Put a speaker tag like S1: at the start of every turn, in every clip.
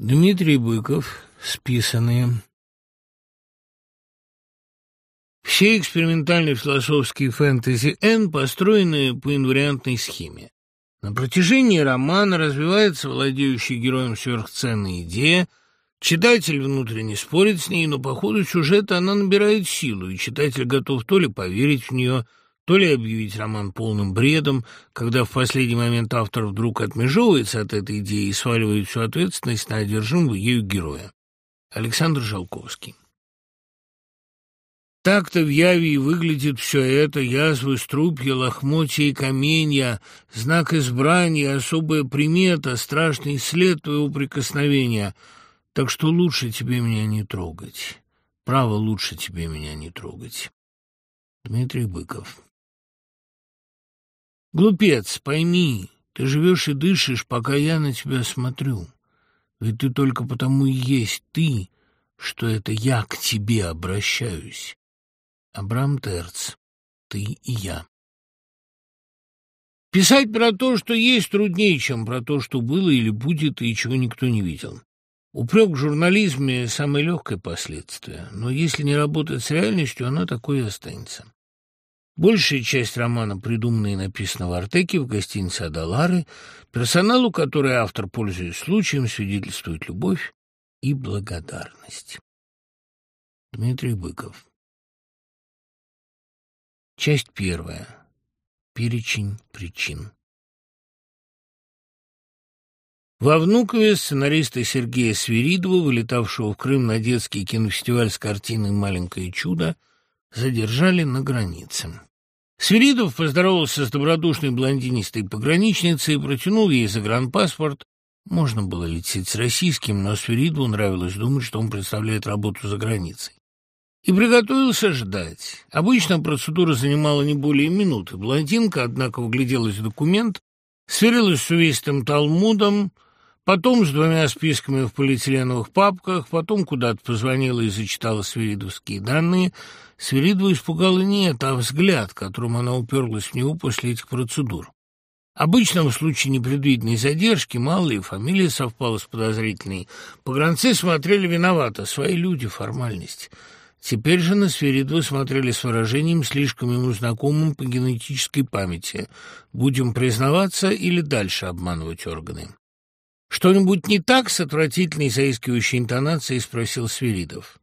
S1: Дмитрий Быков. Списанные. Все экспериментальные философские фэнтези Н построены по инвариантной схеме. На протяжении романа развивается владеющий героем сверхценная идея, читатель внутренне спорит с ней, но по ходу сюжета она набирает силу, и читатель готов то ли поверить в нее, то ли объявить роман полным бредом, когда в последний момент автор вдруг отмежевывается от этой идеи и сваливает всю ответственность на одержимого ею героя. Александр Жалковский так-то в Яве выглядит все это, язвы, струпья, лохмотья и каменья, знак избрания, особая примета, страшный след твоего прикосновения. Так что лучше тебе меня не трогать. Право, лучше тебе меня не трогать. Дмитрий Быков Глупец, пойми, ты живешь и дышишь, пока я на тебя смотрю. Ведь ты только потому и есть ты, что это я к тебе обращаюсь. Абрам Терц. Ты и я. Писать про то, что есть, труднее, чем про то, что было или будет, и чего никто не видел. Упрек в журнализме – самое легкое последствие, но если не работать с реальностью, оно такое и останется. Большая часть романа придумана и написана в Артеке в гостинице «Адалары», персоналу, который автор, пользуясь случаем, свидетельствует любовь и благодарность. Дмитрий Быков Часть первая. Перечень причин. Во Внукове сценариста Сергея Свиридова, вылетавшего в Крым на детский кинофестиваль с картиной «Маленькое чудо», задержали на границе. Свиридов поздоровался с добродушной блондинистой пограничницей и протянул ей загранпаспорт. Можно было лететь с российским, но Свиридову нравилось думать, что он представляет работу за границей и приготовился ждать. Обычно процедура занимала не более минуты. Блондинка, однако, вгляделась в документ, сверилась с увесистым талмудом, потом с двумя списками в полиэтиленовых папках, потом куда-то позвонила и зачитала свиридовские данные. Свиридова испугала не это, а взгляд, которым она уперлась в него после этих процедур. Обычно в случае непредвиденной задержки, мало ли, фамилия совпала с подозрительной, погранцы смотрели виновато, свои люди, формальность — Теперь же на Сферидова смотрели с выражением, слишком ему знакомым по генетической памяти. Будем признаваться или дальше обманывать органы? «Что-нибудь не так?» — с отвратительной заискивающей интонацией спросил Свиридов.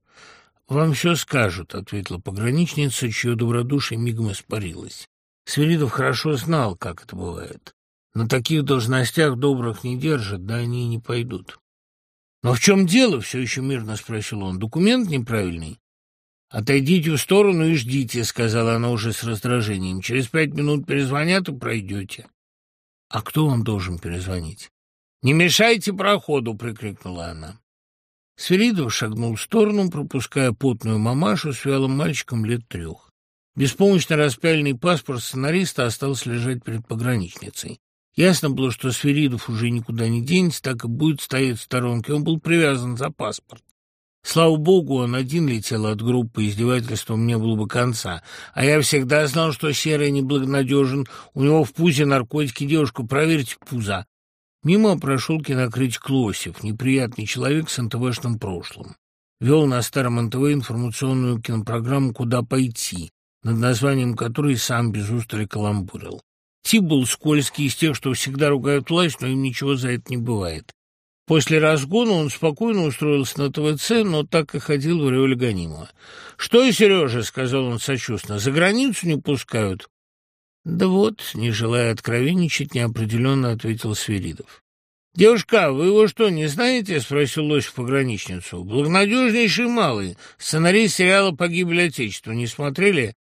S1: «Вам все скажут», — ответила пограничница, чье добродушие мигом испарилось. Свиридов хорошо знал, как это бывает. На таких должностях добрых не держат, да они и не пойдут. «Но в чем дело?» — все еще мирно спросил он. «Документ неправильный?» «Отойдите в сторону и ждите», — сказала она уже с раздражением. «Через пять минут перезвонят и пройдете». «А кто вам должен перезвонить?» «Не мешайте проходу!» — прикрикнула она. Сверидов шагнул в сторону, пропуская потную мамашу с вялым мальчиком лет трех. Беспомощно распяленный паспорт сценариста остался лежать перед пограничницей. Ясно было, что Сверидов уже никуда не денется, так и будет стоять в сторонке. Он был привязан за паспорт. Слава богу, он один летел от группы, издевательством не было бы конца. А я всегда знал, что Серый неблагонадежен. У него в пузе наркотики. Девушка, проверьте пуза. Мимо прошел кинокритик Лосев, неприятный человек с НТВшным прошлым. Вел на старом НТВ информационную кинопрограмму «Куда пойти», над названием которой сам без устали каламбурил. Тип был скользкий, из тех, что всегда ругают власть, но им ничего за это не бывает. После разгона он спокойно устроился на ТВЦ, но так и ходил в ореоле гонимого. «Что, Сережа?» — сказал он сочувственно. «За границу не пускают?» «Да вот», — не желая откровенничать, неопределенно ответил Свиридов. «Девушка, вы его что, не знаете?» — спросил Лосев пограничницу. «Благонадежнейший малый. Сценарист сериала «Погибель Отечества». Не смотрели?»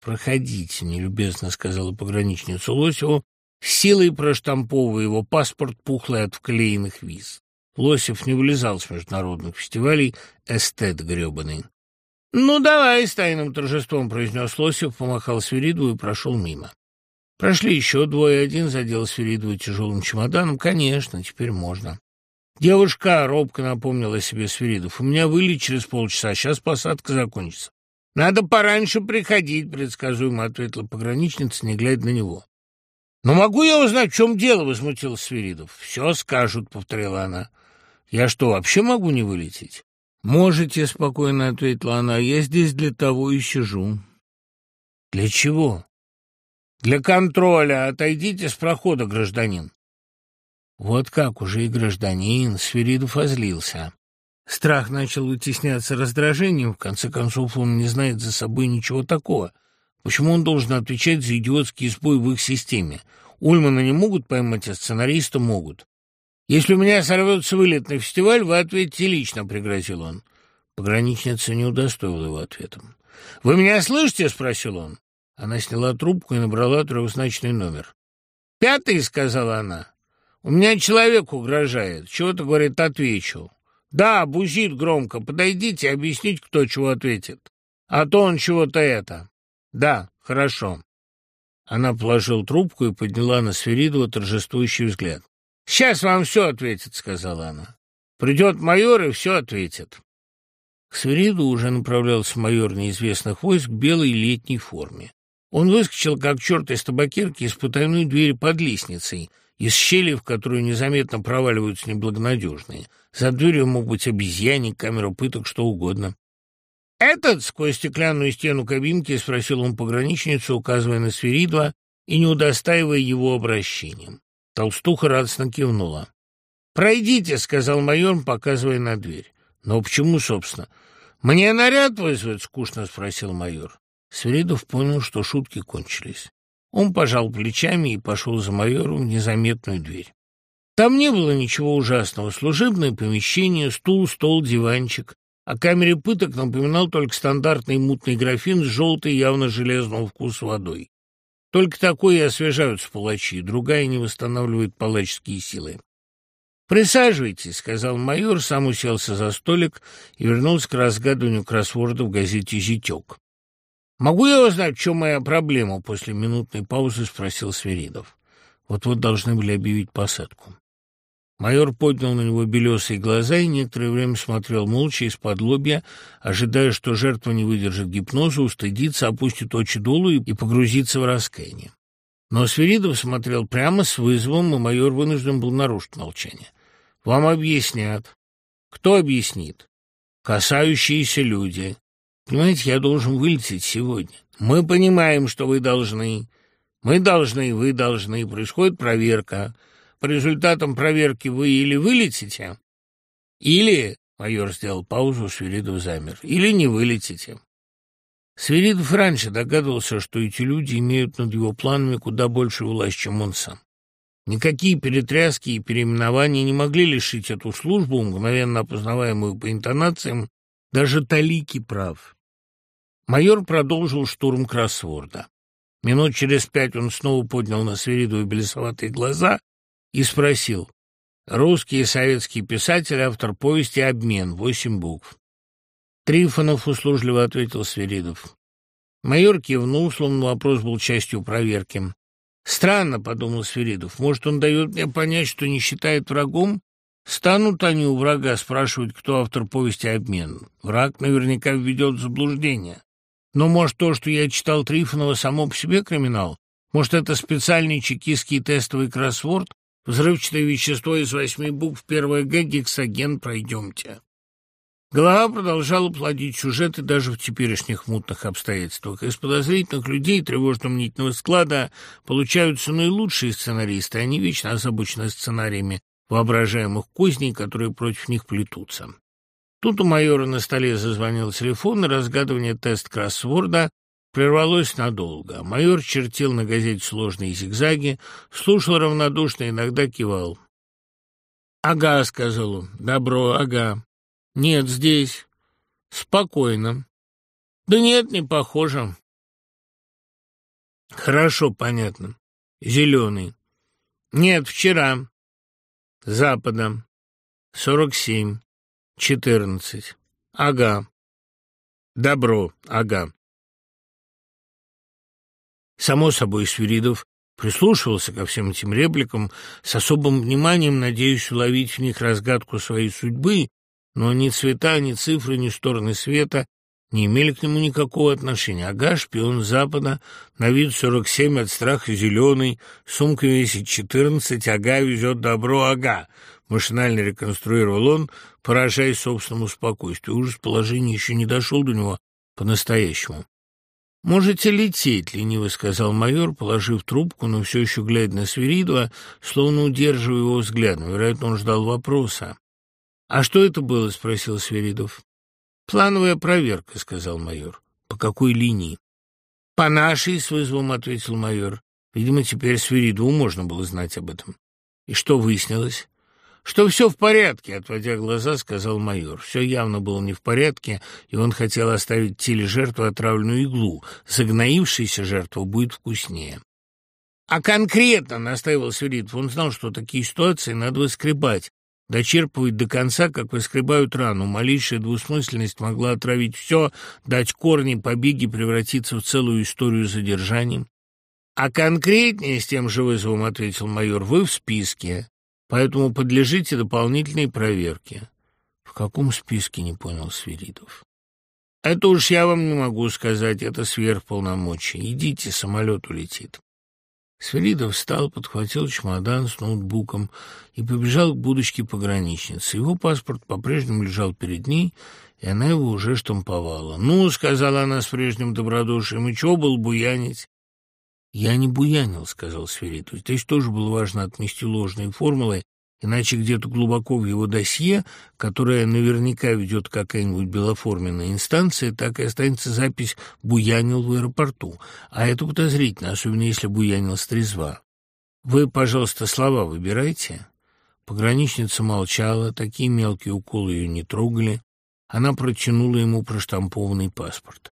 S1: «Проходите», — нелюбезно сказала пограничница Лосеву, силой проштамповывая его паспорт, пухлый от вклеенных виз. Лосев не вылезал с международных фестивалей, эстет гребаный. «Ну, давай!» — с тайным торжеством произнес Лосев, помахал Свиридову и прошел мимо. Прошли еще двое, один задел Свиридову тяжелым чемоданом. «Конечно, теперь можно». «Девушка!» — робко напомнила себе Свиридов. «У меня вылет через полчаса, сейчас посадка закончится». «Надо пораньше приходить», — предсказуемо ответила пограничница, не глядя на него. «Но могу я узнать, в чем дело?» — возмутился Свиридов. «Все скажут», — повторила она. Я что, вообще могу не вылететь? Можете, спокойно ответила она, я здесь для того и сижу. Для чего? Для контроля. Отойдите с прохода, гражданин. Вот как уже и гражданин Сверидов озлился. Страх начал вытесняться раздражением, в конце концов он не знает за собой ничего такого. Почему он должен отвечать за идиотский сбой в их системе? Ульмана не могут поймать, а сценариста могут. «Если у меня сорвется вылет на фестиваль, вы ответите лично», — пригрозил он. Пограничница не удостоила его ответом. «Вы меня слышите?» — спросил он. Она сняла трубку и набрала трехзначный номер. «Пятый», — сказала она. «У меня человек угрожает. Чего-то, говорит, отвечу». «Да, бузит громко. Подойдите, объяснить, кто чего ответит. А то он чего-то это». «Да, хорошо». Она положила трубку и подняла на Сверидова торжествующий взгляд. «Сейчас вам все ответит», — сказала она. «Придет майор и все ответит». К Свериду уже направлялся майор неизвестных войск в белой летней форме. Он выскочил, как черт из табакерки, из потайной двери под лестницей, из щели, в которую незаметно проваливаются неблагонадежные. За дверью мог быть обезьянник, камера пыток, что угодно. «Этот?» — сквозь стеклянную стену кабинки спросил он пограничницу, указывая на Сверидова и не удостаивая его обращением. Толстуха радостно кивнула. «Пройдите», — сказал майор, показывая на дверь. «Но почему, собственно?» «Мне наряд вызвать?» — скучно спросил майор. Свиридов понял, что шутки кончились. Он пожал плечами и пошел за майором в незаметную дверь. Там не было ничего ужасного. Служебное помещение, стул, стол, диванчик. О камере пыток напоминал только стандартный мутный графин с желтой, явно железного вкуса водой. Только такой и освежаются палачи, другая не восстанавливает палаческие силы. «Присаживайтесь», — сказал майор, сам уселся за столик и вернулся к разгадыванию кроссворда в газете «Зятек». «Могу я узнать, в чем моя проблема?» — после минутной паузы спросил Сверидов. Вот-вот должны были объявить посадку. Майор поднял на него белесые глаза и некоторое время смотрел молча из-под лобья, ожидая, что жертва не выдержит гипноза, устыдится, опустит очи долу и погрузится в раскаяние. Но Сверидов смотрел прямо с вызовом, и майор вынужден был нарушить молчание. «Вам объяснят». «Кто объяснит?» «Касающиеся люди». «Понимаете, я должен вылететь сегодня». «Мы понимаем, что вы должны. Мы должны, вы должны. Происходит проверка». По результатам проверки вы или вылетите, или, майор сделал паузу, Свиридов замер, или не вылетите. Свиридов раньше догадывался, что эти люди имеют над его планами куда больше власть, чем он сам. Никакие перетряски и переименования не могли лишить эту службу, мгновенно опознаваемую по интонациям, даже талики прав. Майор продолжил штурм кроссворда. Минут через пять он снова поднял на Свиридова белесоватые глаза и спросил. Русский и советский писатель, автор повести «Обмен», восемь букв. Трифонов услужливо ответил Свиридов. Майор кивнул, словно вопрос был частью проверки. «Странно», — подумал Свиридов, — «может, он дает мне понять, что не считает врагом? Станут они у врага спрашивать, кто автор повести «Обмен». Враг наверняка введет в заблуждение. Но, может, то, что я читал Трифонова, само по себе криминал? Может, это специальный чекистский тестовый кроссворд, Взрывчатое вещество из восьми букв, первое Г, гексоген, пройдемте. Голова продолжала плодить сюжеты даже в теперешних мутных обстоятельствах. Из подозрительных людей тревожно-мнительного склада получаются наилучшие сценаристы, они вечно озабочены сценариями воображаемых козней, которые против них плетутся. Тут у майора на столе зазвонил телефон, и разгадывание тест-кроссворда прервалось надолго. Майор чертил на газете сложные зигзаги, слушал равнодушно, иногда кивал. «Ага», — сказал он, — «добро, ага». «Нет, здесь». «Спокойно». «Да нет, не похоже». «Хорошо, понятно. Зеленый». «Нет, вчера». «Запада». «Сорок семь. Четырнадцать». «Ага». «Добро, ага». Само собой, Свиридов прислушивался ко всем этим репликам, с особым вниманием надеясь уловить в них разгадку своей судьбы, но ни цвета, ни цифры, ни стороны света не имели к нему никакого отношения. Ага, шпион Запада, на вид сорок семь, от страха зеленый, сумка весит четырнадцать, ага, везет добро, ага. Машинально реконструировал он, поражаясь собственному спокойствию. Ужас положения еще не дошел до него по-настоящему. «Можете лететь», — лениво сказал майор, положив трубку, но все еще глядя на Свиридова, словно удерживая его взглядом. Вероятно, он ждал вопроса. «А что это было?» — спросил Свиридов. «Плановая проверка», — сказал майор. «По какой линии?» «По нашей», — с вызовом ответил майор. Видимо, теперь Свиридову можно было знать об этом. «И что выяснилось?» «Что все в порядке», — отводя глаза, сказал майор. Все явно было не в порядке, и он хотел оставить теле жертвы отравленную иглу. Загноившаяся жертва будет вкуснее. «А конкретно», — настаивал Свиридов, он знал, что такие ситуации надо выскребать, дочерпывать до конца, как выскребают рану. Малейшая двусмысленность могла отравить все, дать корни, побеги, превратиться в целую историю задержаний. «А конкретнее, с тем же вызовом ответил майор, вы в списке поэтому подлежите дополнительной проверке». «В каком списке?» — не понял Свиридов. «Это уж я вам не могу сказать, это сверхполномочий. Идите, самолет улетит». Свиридов встал, подхватил чемодан с ноутбуком и побежал к будочке пограничницы. Его паспорт по-прежнему лежал перед ней, и она его уже штамповала. «Ну», — сказала она с прежним добродушием, — «и чего был буянить? «Я не буянил», — сказал Сверидов. Здесь тоже было важно отмести ложные формулы, иначе где-то глубоко в его досье, которое наверняка ведет какая-нибудь белоформенная инстанция, так и останется запись «буянил в аэропорту». А это подозрительно, особенно если буянил с трезва. «Вы, пожалуйста, слова выбирайте». Пограничница молчала, такие мелкие уколы ее не трогали. Она протянула ему проштампованный паспорт.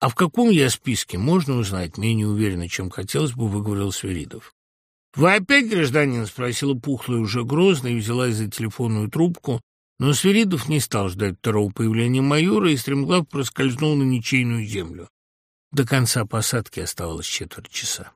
S1: «А в каком я списке, можно узнать?» Менее уверенно, чем хотелось бы, выговорил Сверидов. «Вы опять, гражданин?» — спросила пухлая уже грозно и взялась за телефонную трубку, но Сверидов не стал ждать второго появления майора и стремглав проскользнул на ничейную землю. До конца посадки оставалось четверть часа.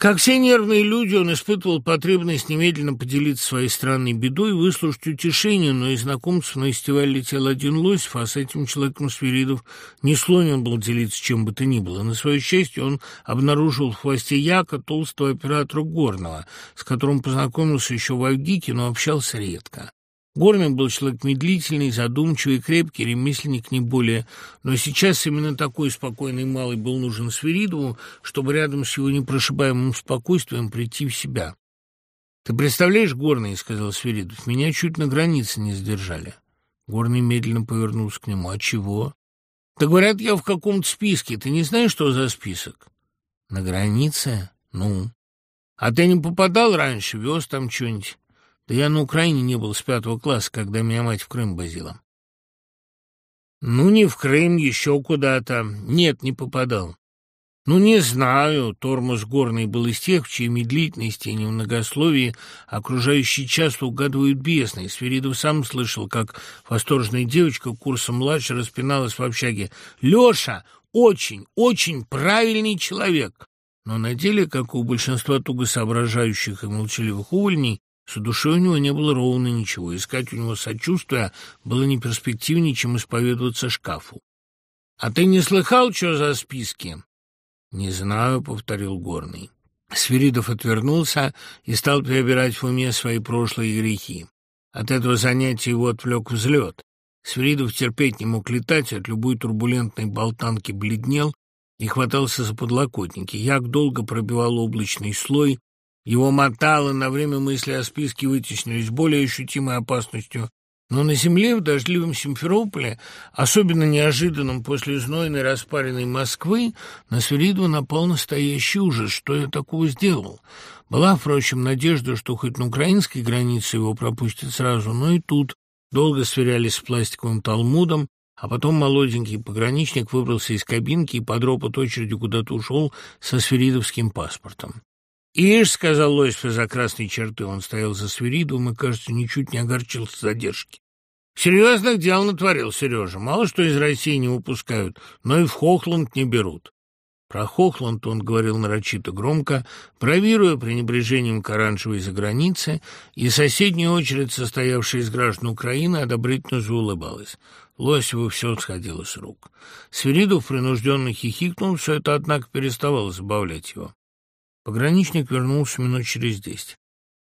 S1: Как все нервные люди, он испытывал потребность немедленно поделиться своей странной бедой и выслушать утешение, но из знакомцев на фестиваль летел один Лосев, а с этим человеком Свиридов не склонен был делиться чем бы то ни было. На свое счастье он обнаружил в хвосте Яка, толстого оператора Горного, с которым познакомился еще в Авгике, но общался редко. Горный был человек медлительный, задумчивый, крепкий, ремесленник не более. Но сейчас именно такой спокойный малый был нужен Свиридову, чтобы рядом с его непрошибаемым спокойствием прийти в себя. «Ты представляешь, Горный, — сказал Свиридов, — меня чуть на границе не задержали». Горный медленно повернулся к нему. «А чего?» «Да говорят, я в каком-то списке. Ты не знаешь, что за список?» «На границе? Ну?» «А ты не попадал раньше? Вез там что-нибудь?» Да я на Украине не был с пятого класса, когда меня мать в Крым возила. Ну, не в Крым, еще куда-то. Нет, не попадал. Ну, не знаю. Тормоз горный был из тех, в чьей медлительности и немногословии окружающие часто угадывают бесные. Сверидов сам слышал, как восторженная девочка курса младше распиналась в общаге. «Леша, очень, очень правильный человек!» Но на деле, как у большинства туго соображающих и молчаливых увольней, с душой у него не было ровно ничего. Искать у него сочувствия было не перспективнее, чем исповедоваться шкафу. «А ты не слыхал, что за списки?» «Не знаю», — повторил Горный. Свиридов отвернулся и стал перебирать в уме свои прошлые грехи. От этого занятия его отвлек взлет. Свиридов терпеть не мог летать, от любой турбулентной болтанки бледнел и хватался за подлокотники. Як долго пробивал облачный слой, его мотало, на время мысли о списке вытеснились более ощутимой опасностью. Но на земле, в дождливом Симферополе, особенно неожиданном после знойной распаренной Москвы, на Свиридова напал настоящий ужас. Что я такого сделал? Была, впрочем, надежда, что хоть на украинской границе его пропустят сразу, но и тут долго сверялись с пластиковым талмудом, а потом молоденький пограничник выбрался из кабинки и под ропот очереди куда-то ушел со свиридовским паспортом. «Ишь», — сказал Лось за красной черты, он стоял за свиридом и, кажется, ничуть не огорчился задержки. «Серьезных дел натворил Сережа. Мало что из России не выпускают, но и в Хохланд не берут». Про Хохланд он говорил нарочито громко, бравируя пренебрежением к оранжевой загранице, и соседняя очередь, состоявшая из граждан Украины, одобрительно заулыбалась. Лосеву все сходило с рук. Свиридов принужденно хихикнул, все это, однако, переставало забавлять его. Пограничник вернулся минут через десять.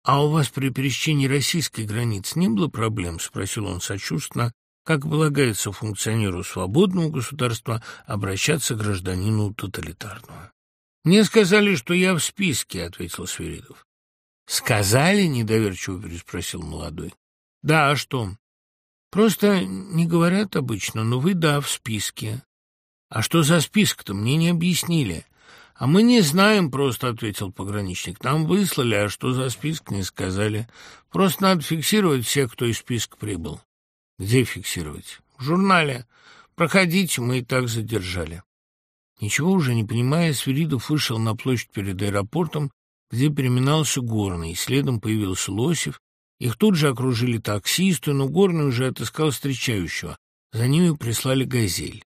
S1: «А у вас при пересечении российской границы не было проблем?» — спросил он сочувственно, как полагается функционеру свободного государства обращаться к гражданину тоталитарного. «Мне сказали, что я в списке», — ответил Свиридов. «Сказали?» — недоверчиво переспросил молодой. «Да, а что?» «Просто не говорят обычно, но вы, да, в списке». «А что за список-то? Мне не объяснили». «А мы не знаем просто», — ответил пограничник. «Нам выслали, а что за список, не сказали. Просто надо фиксировать всех, кто из списка прибыл». «Где фиксировать?» «В журнале. Проходите, мы и так задержали». Ничего уже не понимая, Свиридов вышел на площадь перед аэропортом, где переминался Горный, следом появился Лосев. Их тут же окружили таксисты, но Горный уже отыскал встречающего. За ними прислали «Газель».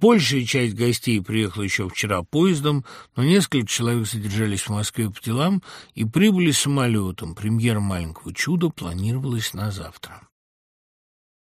S1: Большая часть гостей приехала еще вчера поездом, но несколько человек задержались в Москве по делам и прибыли самолетом. Премьера «Маленького чуда» планировалась на завтра.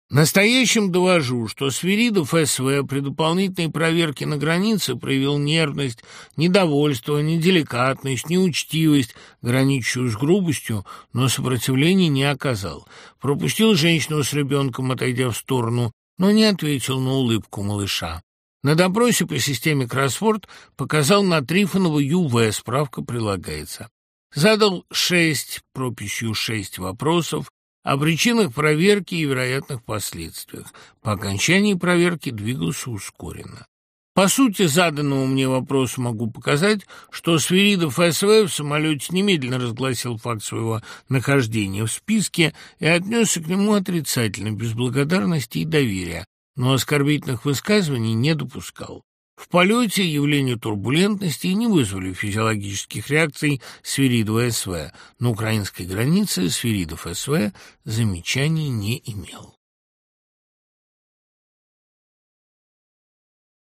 S1: Настоящим довожу, что Свиридов СВ при дополнительной проверке на границе проявил нервность, недовольство, неделикатность, неучтивость, граничащую с грубостью, но сопротивления не оказал. Пропустил женщину с ребенком, отойдя в сторону, но не ответил на улыбку малыша. На допросе по системе кроссворд показал на Трифонова ЮВ, справка прилагается. Задал шесть, прописью шесть вопросов, о причинах проверки и вероятных последствиях. По окончании проверки двигался ускоренно. По сути заданного мне вопроса могу показать, что Свиридов СВ в самолете немедленно разгласил факт своего нахождения в списке и отнесся к нему отрицательно, без благодарности и доверия, но оскорбительных высказываний не допускал. В полете явления турбулентности не вызвали физиологических реакций Свиридова СВ. На украинской границе Свиридов СВ замечаний не имел.